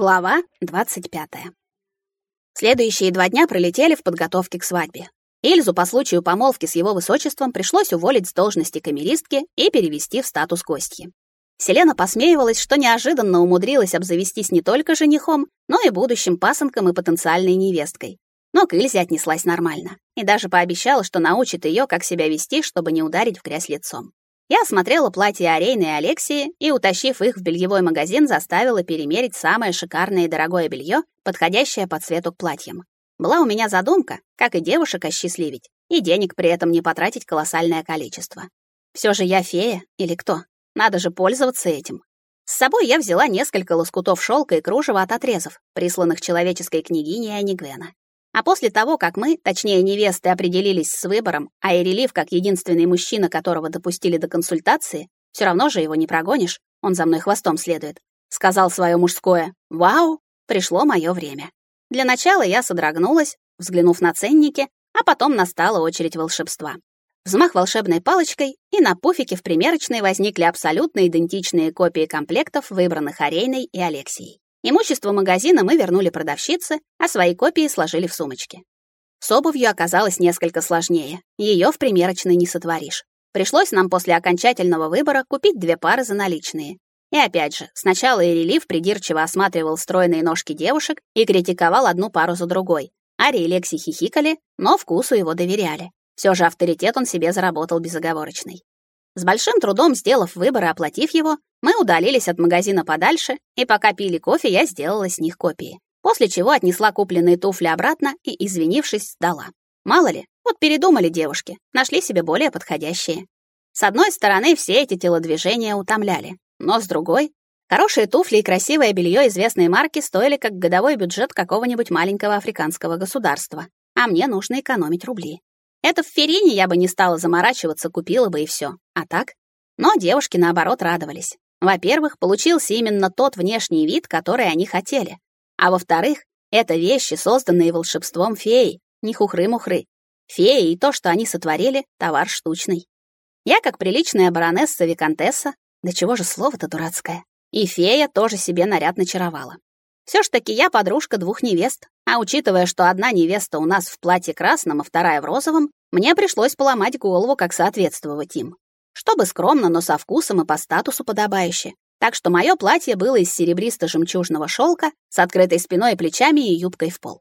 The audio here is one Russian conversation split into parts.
Глава 25. Следующие два дня пролетели в подготовке к свадьбе. Ильзу по случаю помолвки с его высочеством пришлось уволить с должности камеристки и перевести в статус гостьи. Селена посмеивалась, что неожиданно умудрилась обзавестись не только женихом, но и будущим пасынком и потенциальной невесткой. Но к Ильзе отнеслась нормально и даже пообещала, что научит ее, как себя вести, чтобы не ударить в грязь лицом. Я осмотрела платья Арейны и Алексии и, утащив их в бельевой магазин, заставила перемерить самое шикарное и дорогое белье, подходящее по цвету к платьям. Была у меня задумка, как и девушек осчастливить, и денег при этом не потратить колоссальное количество. Все же я фея или кто? Надо же пользоваться этим. С собой я взяла несколько лоскутов шелка и кружева от отрезов, присланных человеческой княгиней Анигвена. А после того, как мы, точнее невесты, определились с выбором, а Эрелив, как единственный мужчина, которого допустили до консультации, все равно же его не прогонишь, он за мной хвостом следует, сказал свое мужское «Вау!», пришло мое время. Для начала я содрогнулась, взглянув на ценники, а потом настала очередь волшебства. Взмах волшебной палочкой, и на пуфике в примерочной возникли абсолютно идентичные копии комплектов, выбранных Арейной и Алексией. Имущество магазина мы вернули продавщице, а свои копии сложили в сумочки. С обувью оказалось несколько сложнее. Ее в примерочной не сотворишь. Пришлось нам после окончательного выбора купить две пары за наличные. И опять же, сначала Ирелив придирчиво осматривал стройные ножки девушек и критиковал одну пару за другой. Ари и Лекси хихикали, но вкусу его доверяли. Все же авторитет он себе заработал безоговорочный. С большим трудом сделав выбор и оплатив его, мы удалились от магазина подальше, и пока пили кофе, я сделала с них копии. После чего отнесла купленные туфли обратно и, извинившись, сдала. Мало ли, вот передумали девушки, нашли себе более подходящие. С одной стороны, все эти телодвижения утомляли, но с другой, хорошие туфли и красивое белье известной марки стоили как годовой бюджет какого-нибудь маленького африканского государства, а мне нужно экономить рубли. Это в Ферине я бы не стала заморачиваться, купила бы и все. А так? Но девушки, наоборот, радовались. Во-первых, получился именно тот внешний вид, который они хотели. А во-вторых, это вещи, созданные волшебством феи, не хухры-мухры. Феи и то, что они сотворили, товар штучный. Я, как приличная баронесса-виконтесса, да чего же слово-то дурацкое, и фея тоже себе наряд начаровала. Все ж таки я подружка двух невест, а учитывая, что одна невеста у нас в платье красном, а вторая в розовом, мне пришлось поломать голову, как соответствовать им. Чтобы скромно, но со вкусом и по статусу подобающе. Так что мое платье было из серебристо-жемчужного шелка с открытой спиной и плечами и юбкой в пол.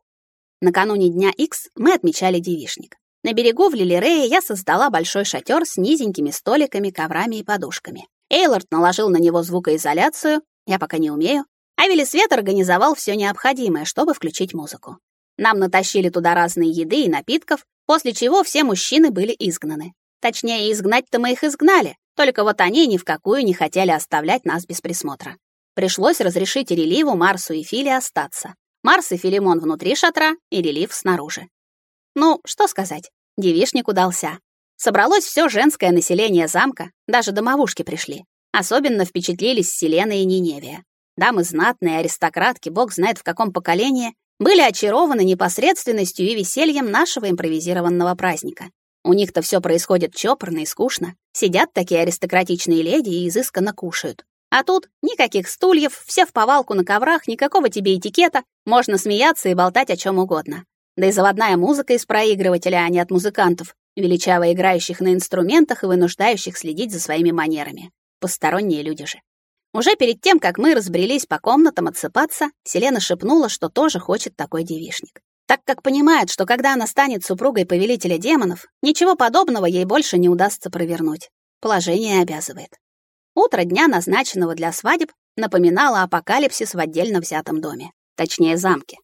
Накануне дня X мы отмечали девишник. На берегу в Лилирее я создала большой шатер с низенькими столиками, коврами и подушками. Эйлорд наложил на него звукоизоляцию, я пока не умею, а Велисвет организовал все необходимое, чтобы включить музыку. Нам натащили туда разные еды и напитков, после чего все мужчины были изгнаны. Точнее, изгнать-то мы их изгнали, только вот они ни в какую не хотели оставлять нас без присмотра. Пришлось разрешить Реливу, Марсу и Филе остаться. Марс и Филимон внутри шатра, и Релив снаружи. Ну, что сказать, девишник удался. Собралось все женское население замка, даже домовушки пришли. Особенно впечатлились Селена и Ниневия. Дамы знатные, аристократки, бог знает в каком поколении, были очарованы непосредственностью и весельем нашего импровизированного праздника. У них-то все происходит чопорно и скучно. Сидят такие аристократичные леди и изысканно кушают. А тут никаких стульев, все в повалку на коврах, никакого тебе этикета, можно смеяться и болтать о чем угодно. Да и заводная музыка из проигрывателя, а не от музыкантов, величаво играющих на инструментах и вынуждающих следить за своими манерами. Посторонние люди же. Уже перед тем, как мы разбрелись по комнатам отсыпаться, Селена шепнула, что тоже хочет такой девишник. Так как понимает, что когда она станет супругой повелителя демонов, ничего подобного ей больше не удастся провернуть. Положение обязывает. Утро дня, назначенного для свадеб, напоминало апокалипсис в отдельно взятом доме, точнее замке.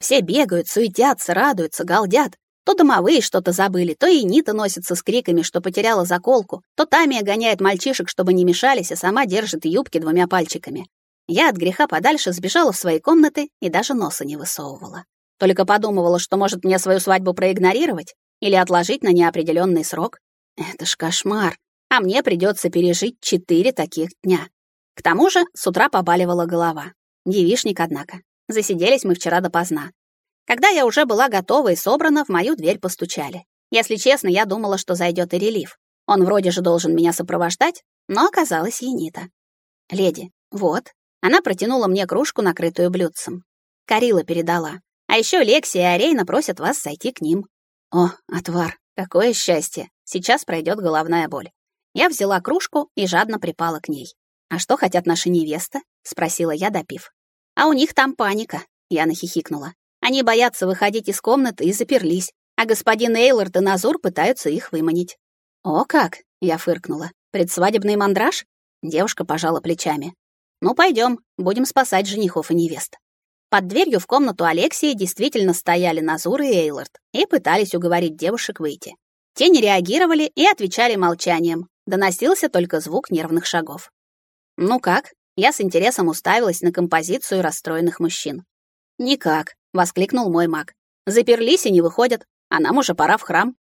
Все бегают, суетятся, радуются, галдят, то домовые что-то забыли, то и Нита носится с криками, что потеряла заколку, то Тамия гоняет мальчишек, чтобы не мешались, а сама держит юбки двумя пальчиками. Я от греха подальше сбежала в свои комнаты и даже носа не высовывала. Только подумывала, что может мне свою свадьбу проигнорировать или отложить на неопределенный срок. Это ж кошмар. А мне придется пережить четыре таких дня. К тому же с утра побаливала голова. Девишник, однако. Засиделись мы вчера допоздна. Когда я уже была готова и собрана, в мою дверь постучали. Если честно, я думала, что зайдет и релиф. Он вроде же должен меня сопровождать, но оказалась Енита. «Леди, вот». Она протянула мне кружку, накрытую блюдцем. Карила передала. А еще Лекси и Арейна просят вас зайти к ним. О, отвар, какое счастье. Сейчас пройдет головная боль. Я взяла кружку и жадно припала к ней. А что хотят наши невесты? спросила я, допив. А у них там паника, я нахихикнула. Они боятся выходить из комнаты и заперлись, а господин Эйлорд и Назур пытаются их выманить. О, как, я фыркнула. Предсвадебный мандраж? Девушка пожала плечами. Ну, пойдем, будем спасать женихов и невест. Под дверью в комнату Алексии действительно стояли Назур и Эйлорд и пытались уговорить девушек выйти. Те не реагировали и отвечали молчанием. Доносился только звук нервных шагов. «Ну как?» Я с интересом уставилась на композицию расстроенных мужчин. «Никак», — воскликнул мой маг. «Заперлись и не выходят, а нам уже пора в храм».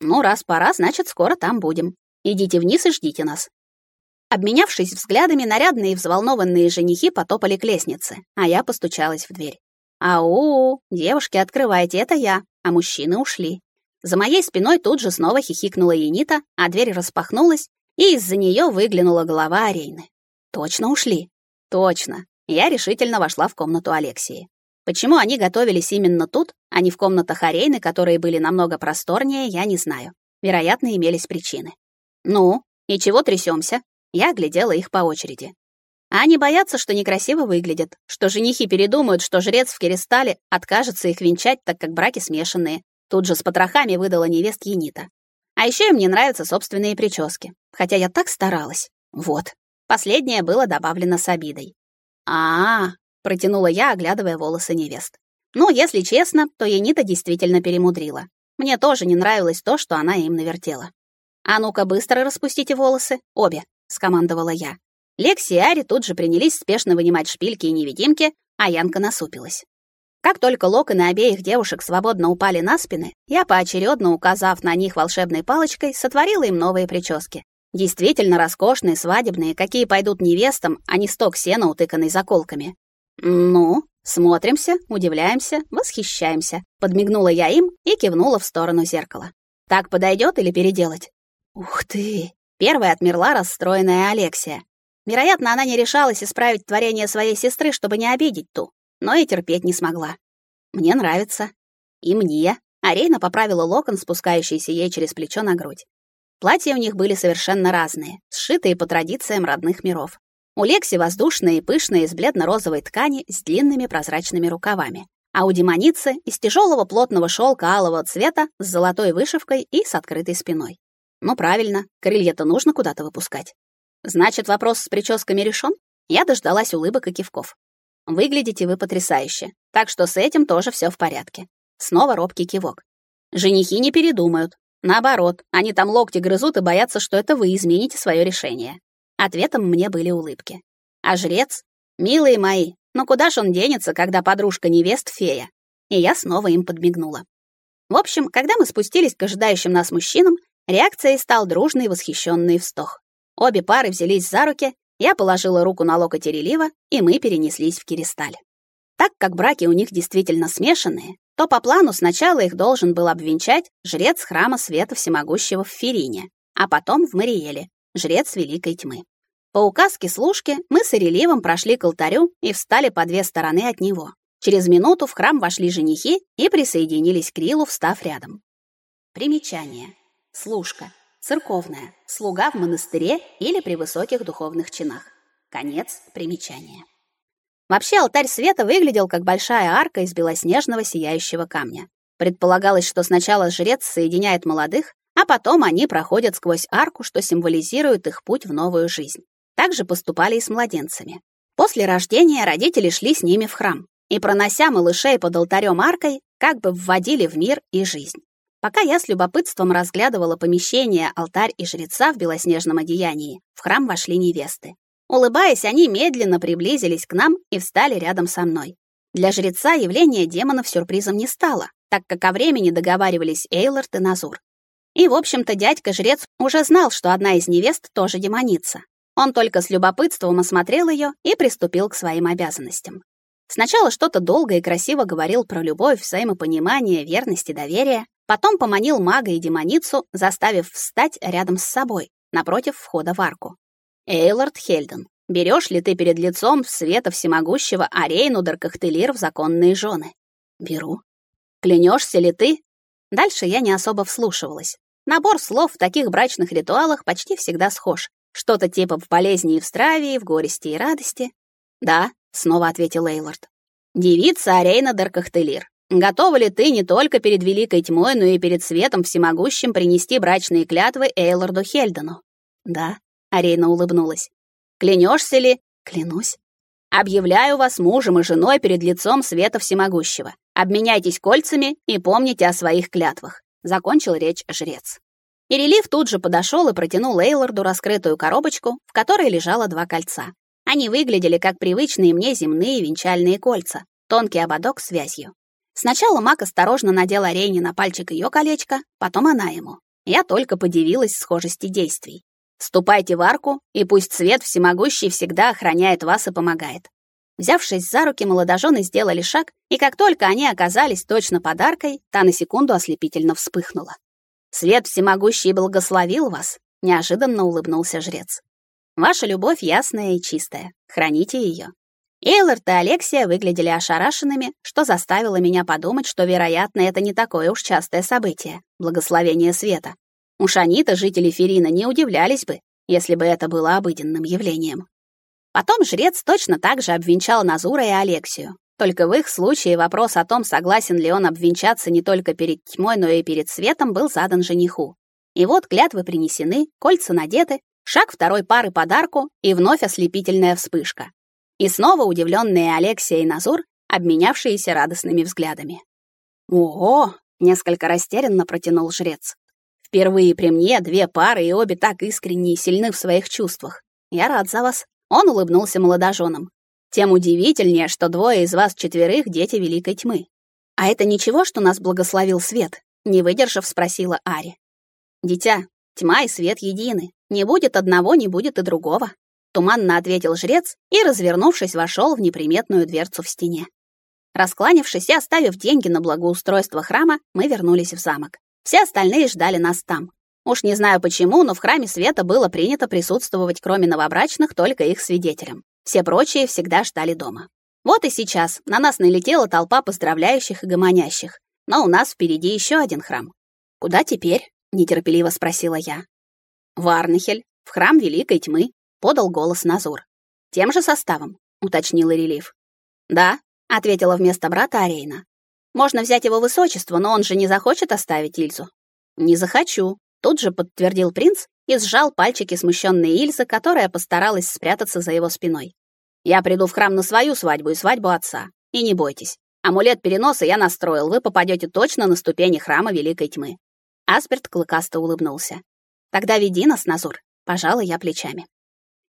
«Ну, раз пора, значит, скоро там будем. Идите вниз и ждите нас». Обменявшись взглядами, нарядные и взволнованные женихи потопали к лестнице, а я постучалась в дверь. «Ау, девушки, открывайте, это я», а мужчины ушли. За моей спиной тут же снова хихикнула Енита, а дверь распахнулась, и из-за нее выглянула голова Арейны. «Точно ушли?» «Точно». Я решительно вошла в комнату Алексии. Почему они готовились именно тут, а не в комнатах Арейны, которые были намного просторнее, я не знаю. Вероятно, имелись причины. «Ну, и чего трясемся? Я глядела их по очереди. А они боятся, что некрасиво выглядят, что женихи передумают, что жрец в Керестале откажется их венчать, так как браки смешанные. Тут же с потрохами выдала невест Енита. А еще им не нравятся собственные прически. Хотя я так старалась. Вот. Последнее было добавлено с обидой. а, -а, -а протянула я, оглядывая волосы невест. Ну, если честно, то Енита действительно перемудрила. Мне тоже не нравилось то, что она им навертела. А ну-ка быстро распустите волосы, обе, — скомандовала я. Лекси и Ари тут же принялись спешно вынимать шпильки и невидимки, а Янка насупилась. Как только локоны обеих девушек свободно упали на спины, я, поочередно указав на них волшебной палочкой, сотворила им новые прически. Действительно роскошные, свадебные, какие пойдут невестам, а не сток сена, утыканный заколками. «Ну, смотримся, удивляемся, восхищаемся», — подмигнула я им и кивнула в сторону зеркала. «Так подойдет или переделать?» «Ух ты!» Первая отмерла расстроенная Алексия. Вероятно, она не решалась исправить творение своей сестры, чтобы не обидеть ту, но и терпеть не смогла. Мне нравится. И мне. Арейна поправила локон, спускающийся ей через плечо на грудь. Платья у них были совершенно разные, сшитые по традициям родных миров. У Лекси воздушные и пышные из бледно-розовой ткани с длинными прозрачными рукавами, а у демоницы из тяжелого плотного шелка алого цвета с золотой вышивкой и с открытой спиной. Ну правильно, крылья-то нужно куда-то выпускать. Значит, вопрос с прическами решен? Я дождалась улыбок и кивков. Выглядите вы потрясающе, так что с этим тоже все в порядке. Снова робкий кивок. Женихи не передумают. Наоборот, они там локти грызут и боятся, что это вы измените свое решение. Ответом мне были улыбки. А жрец? Милые мои, но куда ж он денется, когда подружка невест фея? И я снова им подмигнула. В общем, когда мы спустились к ожидающим нас мужчинам, Реакцией стал дружный восхищенный вздох. Обе пары взялись за руки, я положила руку на локоть Ирелива, и мы перенеслись в Киристаль. Так как браки у них действительно смешанные, то по плану сначала их должен был обвенчать жрец храма света всемогущего в Ферине, а потом в Мариэле, жрец Великой Тьмы. По указке служки мы с Иреливом прошли к алтарю и встали по две стороны от него. Через минуту в храм вошли женихи и присоединились к Рилу, встав рядом. Примечание. Служка. Церковная. Слуга в монастыре или при высоких духовных чинах. Конец примечания. Вообще алтарь света выглядел как большая арка из белоснежного сияющего камня. Предполагалось, что сначала жрец соединяет молодых, а потом они проходят сквозь арку, что символизирует их путь в новую жизнь. Так же поступали и с младенцами. После рождения родители шли с ними в храм и, пронося малышей под алтарем аркой, как бы вводили в мир и жизнь. Пока я с любопытством разглядывала помещение, алтарь и жреца в белоснежном одеянии, в храм вошли невесты. Улыбаясь, они медленно приблизились к нам и встали рядом со мной. Для жреца явление демонов сюрпризом не стало, так как о времени договаривались Эйлорд и Назур. И, в общем-то, дядька-жрец уже знал, что одна из невест тоже демоница. Он только с любопытством осмотрел ее и приступил к своим обязанностям. Сначала что-то долго и красиво говорил про любовь, взаимопонимание, верность и доверие, Потом поманил мага и демоницу, заставив встать рядом с собой, напротив входа в арку. Эйлорд Хельден, берешь ли ты перед лицом света всемогущего Арейну Даркахтелир в законные жены? Беру. Клянешься ли ты? Дальше я не особо вслушивалась. Набор слов в таких брачных ритуалах почти всегда схож. Что-то типа в болезни и в страве, и в горести и радости. Да, снова ответил Эйлорд. Девица Арейна Даркахтелир, готова ли ты не только перед великой тьмой, но и перед светом всемогущим принести брачные клятвы Эйлорду Хельдену? Да, Арейна улыбнулась. Клянешься ли? Клянусь. Объявляю вас мужем и женой перед лицом света всемогущего. Обменяйтесь кольцами и помните о своих клятвах, закончил речь жрец. И релиф тут же подошел и протянул Эйлорду раскрытую коробочку, в которой лежало два кольца. Они выглядели как привычные мне земные венчальные кольца, тонкий ободок с связью. Сначала Мак осторожно надел Арене на пальчик ее колечко, потом она ему. Я только подивилась схожести действий. Ступайте в арку, и пусть свет всемогущий всегда охраняет вас и помогает. Взявшись за руки, молодожены сделали шаг, и как только они оказались точно подаркой, та на секунду ослепительно вспыхнула. «Свет всемогущий благословил вас», — неожиданно улыбнулся жрец. «Ваша любовь ясная и чистая. Храните ее». Эйлорд и Алексия выглядели ошарашенными, что заставило меня подумать, что, вероятно, это не такое уж частое событие — благословение света. Уж они-то, жители Ферина, не удивлялись бы, если бы это было обыденным явлением. Потом жрец точно так же обвенчал Назура и Алексию. Только в их случае вопрос о том, согласен ли он обвенчаться не только перед тьмой, но и перед светом, был задан жениху. И вот клятвы принесены, кольца надеты, шаг второй пары подарку и вновь ослепительная вспышка. И снова удивленные Алексия и Назур, обменявшиеся радостными взглядами. «Ого!» — несколько растерянно протянул жрец. Впервые при мне две пары, и обе так искренне и сильны в своих чувствах. Я рад за вас. Он улыбнулся молодоженам. Тем удивительнее, что двое из вас четверых — дети Великой Тьмы. А это ничего, что нас благословил свет? Не выдержав, спросила Ари. Дитя, тьма и свет едины. Не будет одного, не будет и другого. Туманно ответил жрец и, развернувшись, вошел в неприметную дверцу в стене. Раскланившись и оставив деньги на благоустройство храма, мы вернулись в замок. Все остальные ждали нас там. Уж не знаю почему, но в храме света было принято присутствовать кроме новобрачных только их свидетелям. Все прочие всегда ждали дома. Вот и сейчас на нас налетела толпа поздравляющих и гомонящих. Но у нас впереди еще один храм. Куда теперь? нетерпеливо спросила я. В Арнахель, в храм Великой Тьмы, подал голос Назур. Тем же составом, уточнил Релиф. Да, ответила вместо брата Арейна. Можно взять его высочество, но он же не захочет оставить Ильзу. Не захочу, тут же подтвердил принц и сжал пальчики смущенной Ильзы, которая постаралась спрятаться за его спиной. Я приду в храм на свою свадьбу и свадьбу отца. И не бойтесь. Амулет переноса я настроил, вы попадете точно на ступени храма Великой Тьмы. Асперт клыкасто улыбнулся. Тогда веди нас, Назур. Пожалуй, я плечами.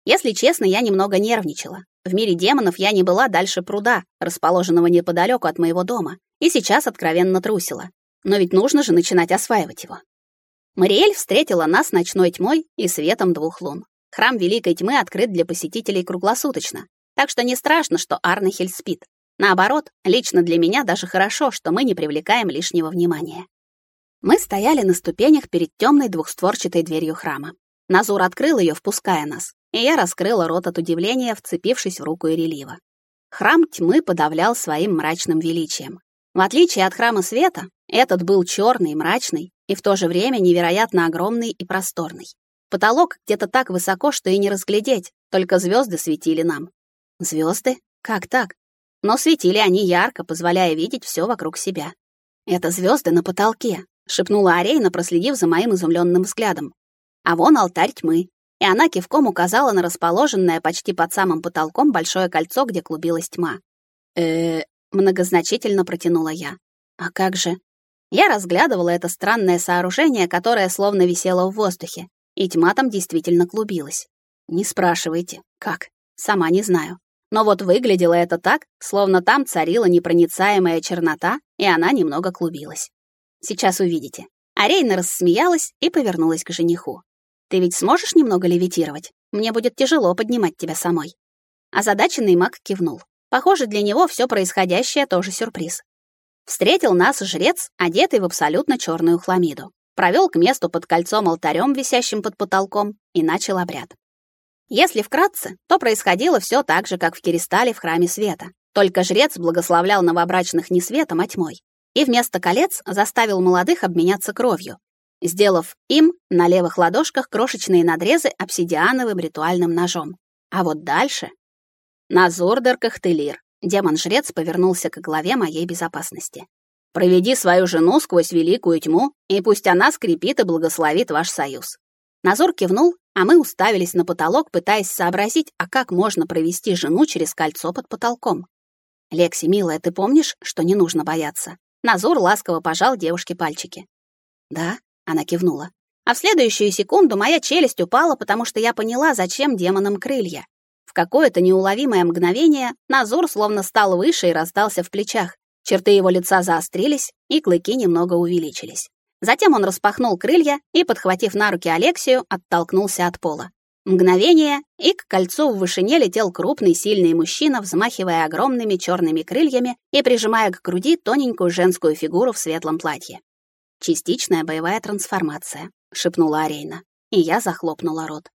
Если честно, я немного нервничала. В мире демонов я не была дальше пруда, расположенного неподалеку от моего дома, и сейчас откровенно трусила. Но ведь нужно же начинать осваивать его. Мариэль встретила нас ночной тьмой и светом двух лун. Храм Великой Тьмы открыт для посетителей круглосуточно, так что не страшно, что Арнахель спит. Наоборот, лично для меня даже хорошо, что мы не привлекаем лишнего внимания. Мы стояли на ступенях перед темной двухстворчатой дверью храма. Назур открыл ее, впуская нас, и я раскрыла рот от удивления, вцепившись в руку Ирелива. Храм тьмы подавлял своим мрачным величием. В отличие от храма света, этот был черный, мрачный и в то же время невероятно огромный и просторный. Потолок где-то так высоко, что и не разглядеть, только звезды светили нам. Звезды? Как так? Но светили они ярко, позволяя видеть все вокруг себя. «Это звезды на потолке», — шепнула Арейна, проследив за моим изумленным взглядом. «А вон алтарь тьмы». И она кивком указала на расположенное почти под самым потолком большое кольцо, где клубилась тьма. э Многозначительно протянула я. А как же? Я разглядывала это странное сооружение, которое словно висело в воздухе, и тьма там действительно клубилась. Не спрашивайте, как, сама не знаю. Но вот выглядело это так, словно там царила непроницаемая чернота, и она немного клубилась. Сейчас увидите. Арейна рассмеялась и повернулась к жениху. «Ты ведь сможешь немного левитировать? Мне будет тяжело поднимать тебя самой». Озадаченный маг кивнул. Похоже, для него все происходящее тоже сюрприз. Встретил нас жрец, одетый в абсолютно черную хламиду. Провел к месту под кольцом алтарем, висящим под потолком, и начал обряд. Если вкратце, то происходило все так же, как в Киристале в храме света. Только жрец благословлял новобрачных не светом, а тьмой. И вместо колец заставил молодых обменяться кровью, сделав им на левых ладошках крошечные надрезы обсидиановым ритуальным ножом. А вот дальше... Назурдер Кахтелир, демон-жрец повернулся к главе моей безопасности. «Проведи свою жену сквозь великую тьму, и пусть она скрепит и благословит ваш союз». Назур кивнул, а мы уставились на потолок, пытаясь сообразить, а как можно провести жену через кольцо под потолком. «Лекси, милая, ты помнишь, что не нужно бояться?» Назур ласково пожал девушке пальчики. «Да?» — она кивнула. А в следующую секунду моя челюсть упала, потому что я поняла, зачем демонам крылья. В какое-то неуловимое мгновение Назур словно стал выше и раздался в плечах. Черты его лица заострились, и клыки немного увеличились. Затем он распахнул крылья и, подхватив на руки Алексию, оттолкнулся от пола. Мгновение, и к кольцу в вышине летел крупный, сильный мужчина, взмахивая огромными черными крыльями и прижимая к груди тоненькую женскую фигуру в светлом платье. «Частичная боевая трансформация», — шепнула Арейна, и я захлопнула рот.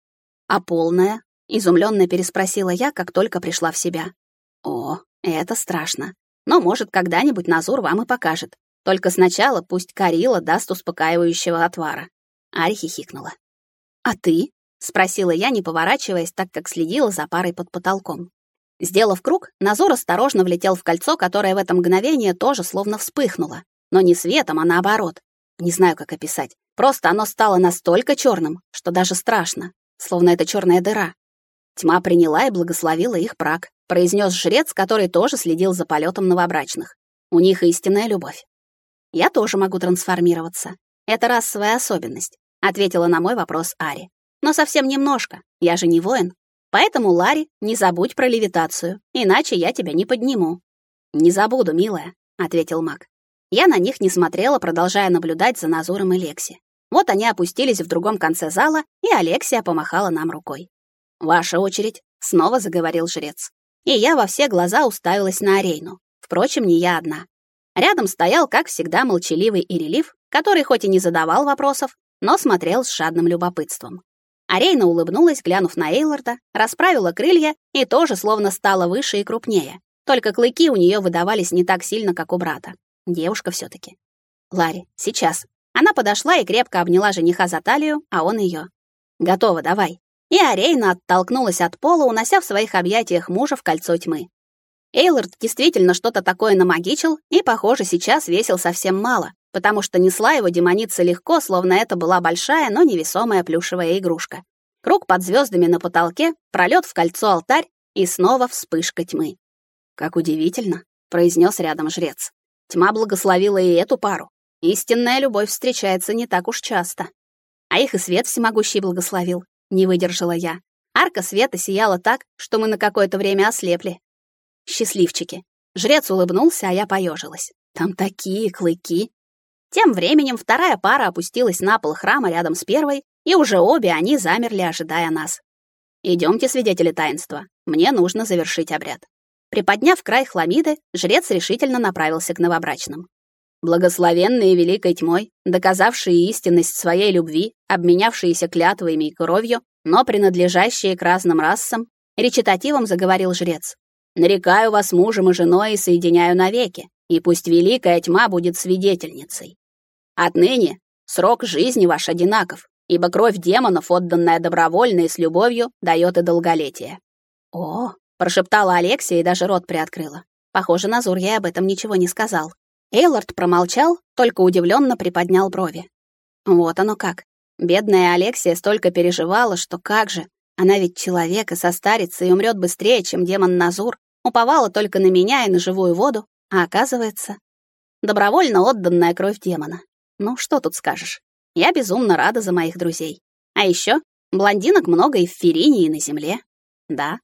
«А полная?» — изумленно переспросила я, как только пришла в себя. «О, это страшно. Но, может, когда-нибудь Назур вам и покажет. Только сначала пусть Карила даст успокаивающего отвара». Ари хихикнула. «А ты?» — спросила я, не поворачиваясь, так как следила за парой под потолком. Сделав круг, Назор осторожно влетел в кольцо, которое в это мгновение тоже словно вспыхнуло. Но не светом, а наоборот. Не знаю, как описать. Просто оно стало настолько черным, что даже страшно, словно это черная дыра. Тьма приняла и благословила их брак, произнес жрец, который тоже следил за полетом новобрачных. У них истинная любовь. Я тоже могу трансформироваться. Это расовая особенность, ответила на мой вопрос Ари. Но совсем немножко, я же не воин. Поэтому, Ларри, не забудь про левитацию, иначе я тебя не подниму. Не забуду, милая, ответил Мак. Я на них не смотрела, продолжая наблюдать за Назуром и Лекси. Вот они опустились в другом конце зала, и Алексия помахала нам рукой. «Ваша очередь», — снова заговорил жрец. И я во все глаза уставилась на Арейну. Впрочем, не я одна. Рядом стоял, как всегда, молчаливый Ирелив, который хоть и не задавал вопросов, но смотрел с жадным любопытством. Арейна улыбнулась, глянув на Эйларда, расправила крылья и тоже словно стала выше и крупнее. Только клыки у нее выдавались не так сильно, как у брата. Девушка все таки Ларри, сейчас. Она подошла и крепко обняла жениха за талию, а он ее. Готово, давай. И Арейна оттолкнулась от пола, унося в своих объятиях мужа в кольцо тьмы. Эйлард действительно что-то такое намагичил и, похоже, сейчас весил совсем мало, потому что несла его демоница легко, словно это была большая, но невесомая плюшевая игрушка. Круг под звездами на потолке, пролет в кольцо алтарь и снова вспышка тьмы. «Как удивительно», — произнес рядом жрец. Тьма благословила и эту пару. Истинная любовь встречается не так уж часто. А их и свет всемогущий благословил, не выдержала я. Арка света сияла так, что мы на какое-то время ослепли. Счастливчики. Жрец улыбнулся, а я поежилась. Там такие клыки. Тем временем вторая пара опустилась на пол храма рядом с первой, и уже обе они замерли, ожидая нас. Идемте, свидетели таинства. Мне нужно завершить обряд. Приподняв край хламиды, жрец решительно направился к новобрачным. Благословенные великой тьмой, доказавшие истинность своей любви, обменявшиеся клятвами и кровью, но принадлежащие к разным расам, речитативом заговорил жрец. «Нарекаю вас мужем и женой и соединяю навеки, и пусть великая тьма будет свидетельницей. Отныне срок жизни ваш одинаков, ибо кровь демонов, отданная добровольно и с любовью, дает и долголетие. О, прошептала Алексия и даже рот приоткрыла. Похоже, Назур ей об этом ничего не сказал. Эйлорд промолчал, только удивленно приподнял брови. Вот оно как. Бедная Алексия столько переживала, что как же, она ведь человек и состарится и умрет быстрее, чем демон Назур, уповала только на меня и на живую воду, а оказывается, добровольно отданная кровь демона. Ну, что тут скажешь? Я безумно рада за моих друзей. А еще блондинок много и в Ферине, и на земле. Да,